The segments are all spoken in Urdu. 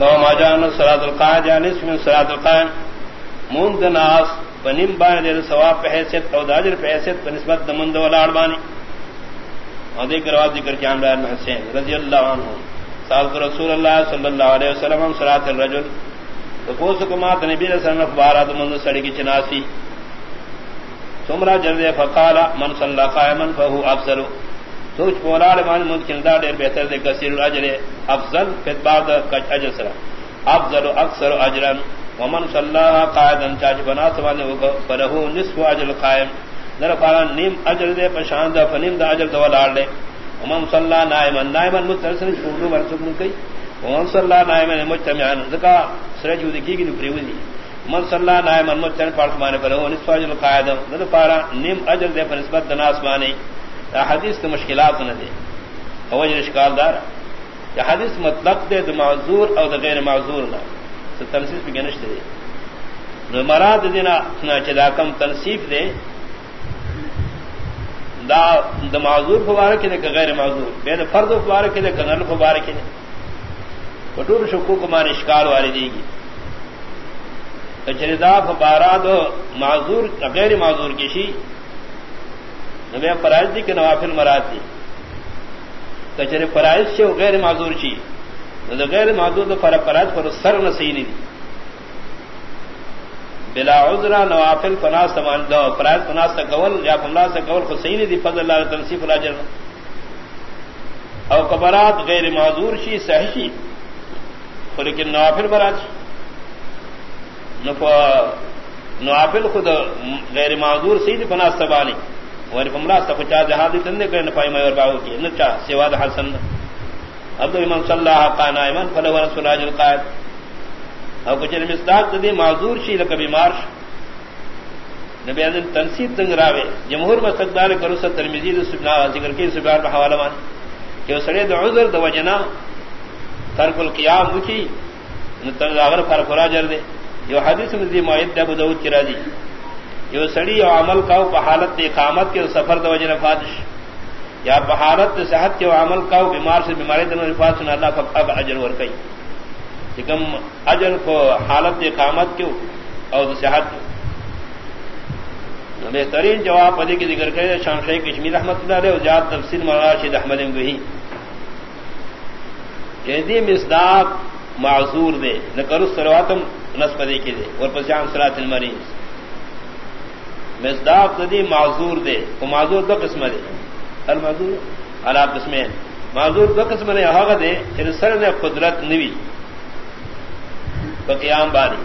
لو ما جان صراط القائد یعنی اسم صراط القائم موند ناس بنیم بان دیر ثواب پہ حیثیت او داجر پہ حیثیت بنسبت دمند والا اڑبانی اور دیکھ رواد ذکر کیا عمران حسین رضی اللہ عنہ. سالت رسول اللہ صلی اللہ علیہ وسلم صراط الرجل. تو کو سکمات نبی علیہ السلام اخبارات مند سڑی کی چناسی. سمرا جرد فقالا من صلی قائما فہو افضل. سوچ پولار مان ممکن دا دیر بہتر دے کثیر الاجر افضل فت بعد کچ اجر سرا. افضل اکثر اجرا ومن صلی قائدا چاچ بنا سوانے وہ فرہو نصف اجر القائم. در فارا نیم اجر دے، پشان دا، فنیم دا اجر دو لار دے. ومن صلی نائما نائما مترسن شکر ورسک من کئی. ومن صلی نائما مجتمعان. ذکا سرجو دکی کی نپریو دی. من صلی نائما مجتمعان پارک مانے فرہو نصف اجر القائم در فارا نیم اجر دے پر نسبت دناس مانے حدیث تو مشکلات نہ دے اوجر اشکال دار. یا حدیث مطلب دے تو معذور اور تو غیر معذور نہ تو تنصیف کی گنشت دے نو مراد دینا نہ چدا کم تنصیف دے دا دا معذور فبارک دے کہ غیر معذور. بے دا فرد فبارک دے کہ نل فبارک دے کٹور شکو کو مان اشکال والی دے گی چردا فبارا دو معذور، غیر معذور کشی نبی فرائض دی کہ نوافل مراد دی کچرے فرائض سے غیر معذور چی نو غیر معذور تو فرق فرائض پر سر نہ صحیح نہیں دی بلا عذرا نوافل فناس تمان دو فرائض فناس تقول یا فناس تقول خود صحیح نہیں دی فضل اللہ تنصیف الاجر. او کبرات غیر معذور شی صحیح شی لیکن نوافل مراد شی نوافل خود غیر معذور صحیح دی فناس تبانی اور بمرا سفچا جہاد تندے کرن پای میں اور باو کی، نچا سوا د حسن عبد الرحمن صلی اللہ قانا ایمن فلو رسول اجل قائد او کچھ مصداق دی، معذور شی لک بیمار نبی ان تنسیب تنگ راوے۔ جمہور مستقدار کرو س ترمذی د سبنا ذکر کی سبار کا حوالہ مان کہ سڑے د عذر د وجنا ترک القیام کی نتن اگر فرق راجر دے۔ جو حدیث میں دی معید ابو داؤد کی راضی۔ جو سڑی او عمل کا حالت اقامت کے سفر دو وجہ فادش یا بحالت صحت کے عمل کا بیمار سے بیماری دن رفات سے اللہ فب اب اجر ور کئی کم اجر کو حالت اقامت کیوں اور صحت کے بہترین جواب پدی کی ذکر کرے شام شیخ کشمیر احمد اللہ علیہ وجاد تفصیل مراشد احمد گہی جدی مصداق معذور دے نہ کرو سرواتم نسپدی کی دے اور پسیام سرات المریض مصداق دی معذور دے وہ معذور دو قسم دے۔ المعذور اللہ قسم معذور دو قسم دے حق دے پھر سر نے قدرت نوی۔ تو قیام بانی۔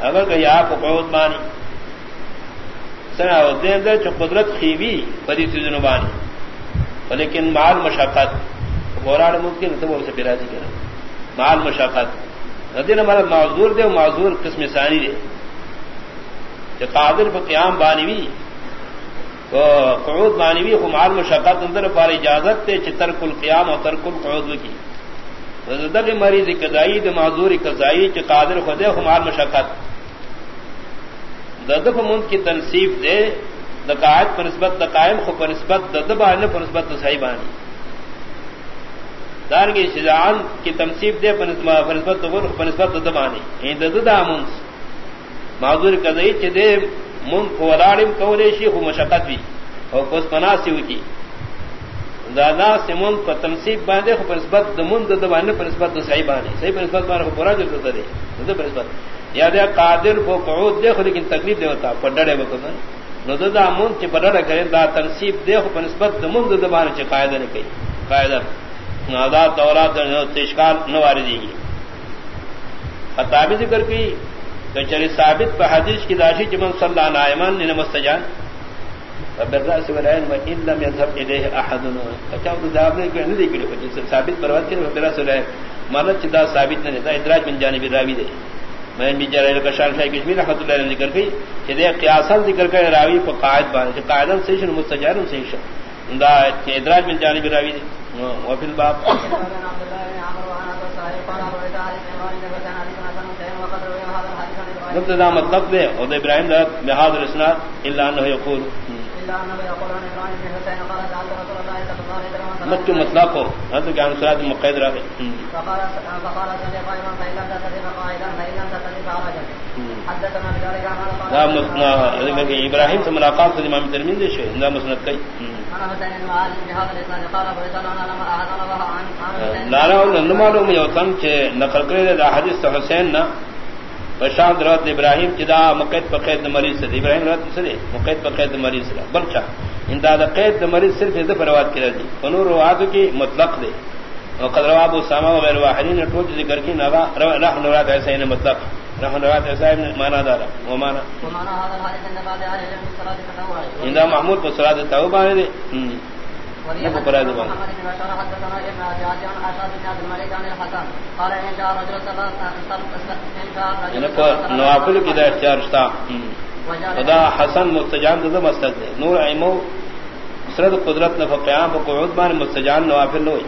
اگر کہ آپ قعود بانی۔ سر دے دے جو قدرت خیوی پری تجن بانی۔ لیکن مال مشقت غوراڑ ممکن تو وہ سے پیراضی کرا مال مشقت ندی ہمارا معذور دے معذور قسم ثانی دے۔ کہ قادر پر قیام بانوی قعود بانوی خمال مشقت اندر پار اجازت تے چتر کل قیام اور ترکل قعود کی دل مریض قضائی د معذور قضائی چ قادر خدے خمال مشقت ددف مند کی تنصیب دے دقائد پر نسبت دقائم خو پر نسبت، ددب پر نسبت صحیح بانی۔ دار کی شجان کی تنصیب دے پر نسبت پر نسبت ددب آنے یعنی دد آمنس معذور کدئی چ دے من کولاڑم کولے شی خو مشقت بھی او کوس پنا سی وکی دادا سیمون پر تنصیب باندے خو نسبت دمون د باندې پر نسبت صحیح باندې. صحیح پر نسبت باندې پورا جو ته دے د پر نسبت. یا دے قادر کو قعود دے خو لیکن تکلیف دے ہوتا پڑڑے وکتا نو دا مون چ پڑڑا کرے دا تنصیب دے خو پر نسبت دمون د باندې چ قاعده نے کئی قاعده. نادا تورات نو تشکال نو واری دیگی خطابی ذکر کی چری ثابت پہ حدیث کی داشی جمن صلی اللہ نائمان نے مستجان برا سے ولائن لم يذهب اليه احد۔ اچھا تو نے کہ نہیں کہ جس ثابت پروات کے برا سے ولائن چدا ثابت نہیں تھا ادراج من جانب راوی دے۔ میں بھی جرائل کا شان شاہ کشمیر رحمۃ اللہ نے ذکر کی کہ دے قیاسا ذکر کر راوی کو بان، کہ قائدن سے مستجان سے دا ادراج من جانب راوی دے۔ وفي فی الباب. مبتدا مطلب دے، اور ابراہیم دا بحاظ الاسناد الا انه يقول الا انه يقول ان ابراهيم بن حسين قال مت مطلق ہو ہاں تو کیا انسرات مقید رہا ہے۔ دا رہے یعنی ابراہیم سے ملاقات جی، سے امام ترمین دے شے مسنت کئی۔ لانا معلوم یو تن چے نقل کرے دا حدیث حسین نہ بشاد روت ابراہیم چدا مقید پقید مریض سے ابراہیم روت سے مقید پقید مریض سے بلچا انداد قید مریض صرف اس پروات کی رضی فنور روات کی مطلق دے وقد رواب اسامہ وغیر واحدین ٹوٹ ذکر کی نغا رح نورات ایسا ہی مطلق. رح نورات ایسا ہی مانا دارا وہ مانا اندہ محمود پر صلاة توبہ دے نوافل کی دا اختیار شتا خدا حسن مستجان دو مستد دے۔ نور ایمو سرد قدرت نفع قیام کو قعود بان مستجان نوافل ہوئی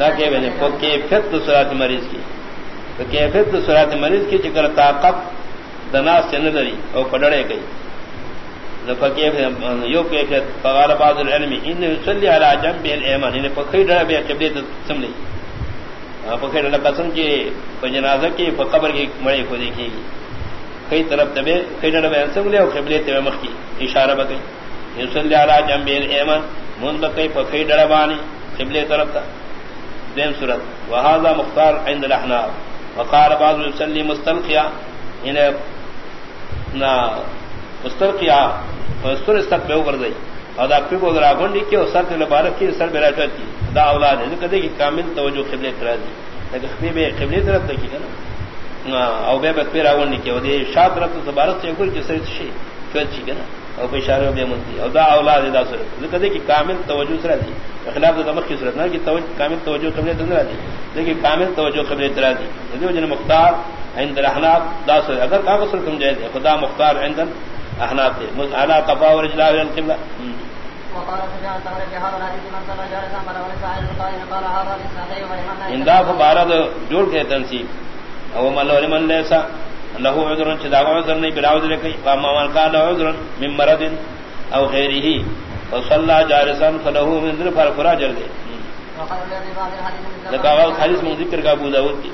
دا کہ بنے کو کیفیت دو سرات مریض کی۔ تو کیفیت دو سرات مریض کی چکر طاقت دناس سے ندری اور پڑڑے گئی۔ یو کیفیت فغال بعض العلم، ان يصلي على جنب الايمن ان فخير ربي قبلت سملی فخير لقسم کی جنازہ کی قبر کی مڑی کو دیکھے گی۔ کئی طرف تبے کئی ربی سملی اور قبلت مخ کی اشارہ بکئی يصلي على جنب الايمن من بکئی فخير ربانی قبلت طرف تا دین صورت۔ وهذا مختار عند الاحناف۔ وقال بعض يصلي مستلقيا ان یعنی نا مستلقيا سر استق پہ اوپر گئی اور دا پہ کو ذرا گونڈی کی سر کے مبارک کی سر میرا چاہتی دا اولاد ہے کہتے کہ کامل توجہ قبلے کرا دی لیکن خبی بے قبلے طرف تک کی نا او بے بے پھر اگونڈی کی اور یہ شاد رب تو مبارک سے کوئی جسر شی چل چی نا او پہ اشارہ بے منتی اور دا اولاد ہے دا سر کہتے کہ کامل توجہ سرا دی. خلاف دا دمخ کی صورت نہ کہ توجہ کامل توجہ قبلے تندرا دی لیکن کامل توجہ قبلے ترا دی یہ جو مختار عند الاحناف دا سر اگر کاغذ سر سمجھائے خدا مختار عند احناف دے مسعلا قفا و رجلا الى القبلہ انداف بارد جوڑ کے تنسیب او من لو لمن لیسا۔ له عذر چدا عذر نہیں، بلا عذر کئی۔ قام من قال عذر من مرض او غیره وصلى جالسا فله من ذر فرفرا جل دے۔ لکا حدیث من ذکر کا ابو داود کی۔